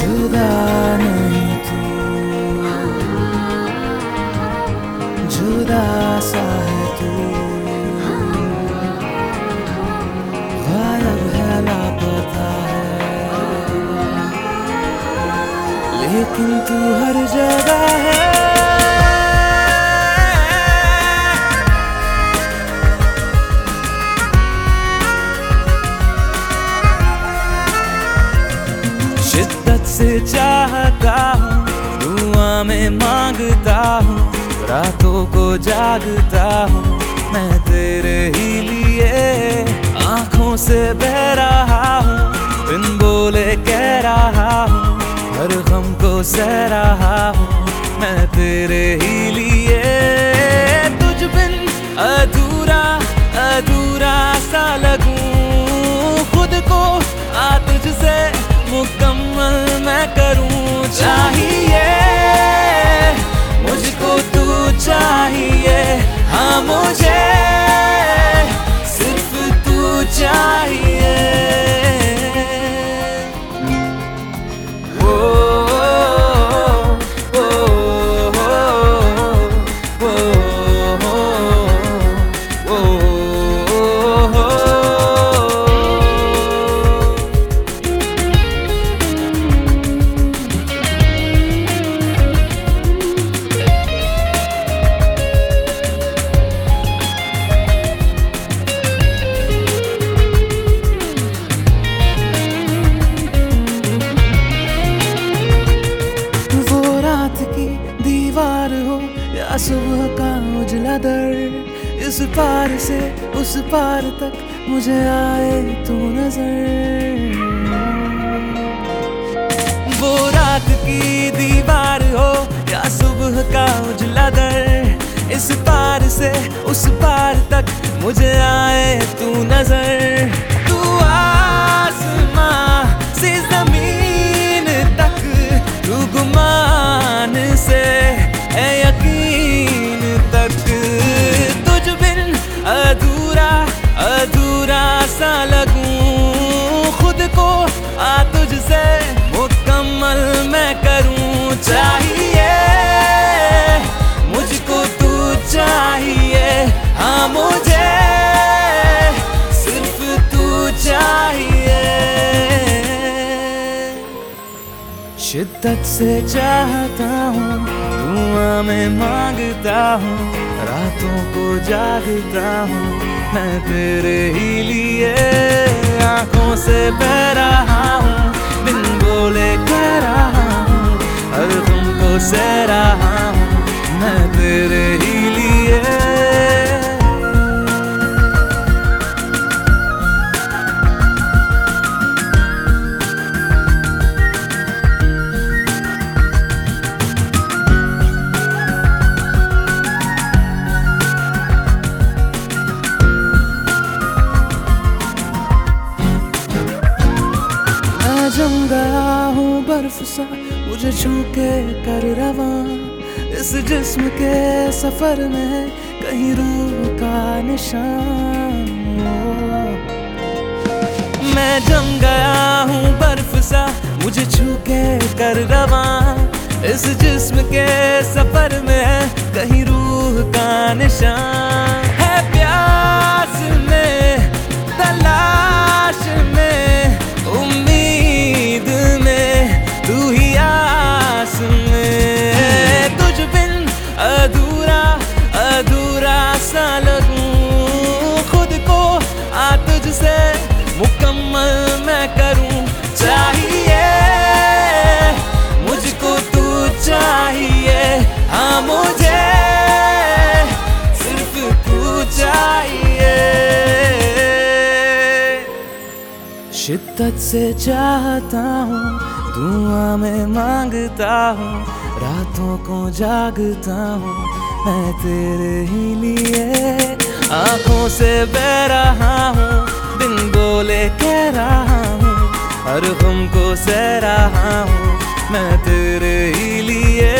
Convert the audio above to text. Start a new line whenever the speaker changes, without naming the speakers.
जुदा नहीं तू। जुदा सा है तू है। लेकिन तू हर जगह है। शिद्दत से चाहता हूँ, दुआ में माँगता हूँ, रातों को जागता हूँ। मैं तेरे ही लिए आँखों से बह रहा हूँ, बिन बोले कह रहा हूँ, हर गम को सह रहा हूँ। मैं तेरे ही लिए उजला दर इस पार से उस पार तक मुझे आए तू नज़र। वो रात की दीवार हो या सुबह का उजला दर, इस पार से उस पार तक मुझे आए तू नज़र। शिद्दत से चाहता हूँ, धुआँ में माँगता हूँ, रातों को जागता हूँ, मैं तेरे ही लिए आँखों से बह बर्फ़ सा मुझे छू के कर रवा। इस जिस्म के सफ़र में कहीं रूह का निशान मैं जम गया हूँ बर्फ़ सा मुझे छू के कर रवा। इस जिस्म के सफ़र में कहीं रूह का निशान मैं करूँ चाहिए? मुझको तू चाहिए। हाँ मुझे सिर्फ़ तू चाहिए। शिद्दत से चाहता हूँ, दुआ में माँगता हूँ, रातों को जागता हूँ, मैं तेरे ही लिए आँखों से बह रहा हूँ। बोले कह रहा हूँ और हमको सह रहा हूँ। मैं तेरे लिए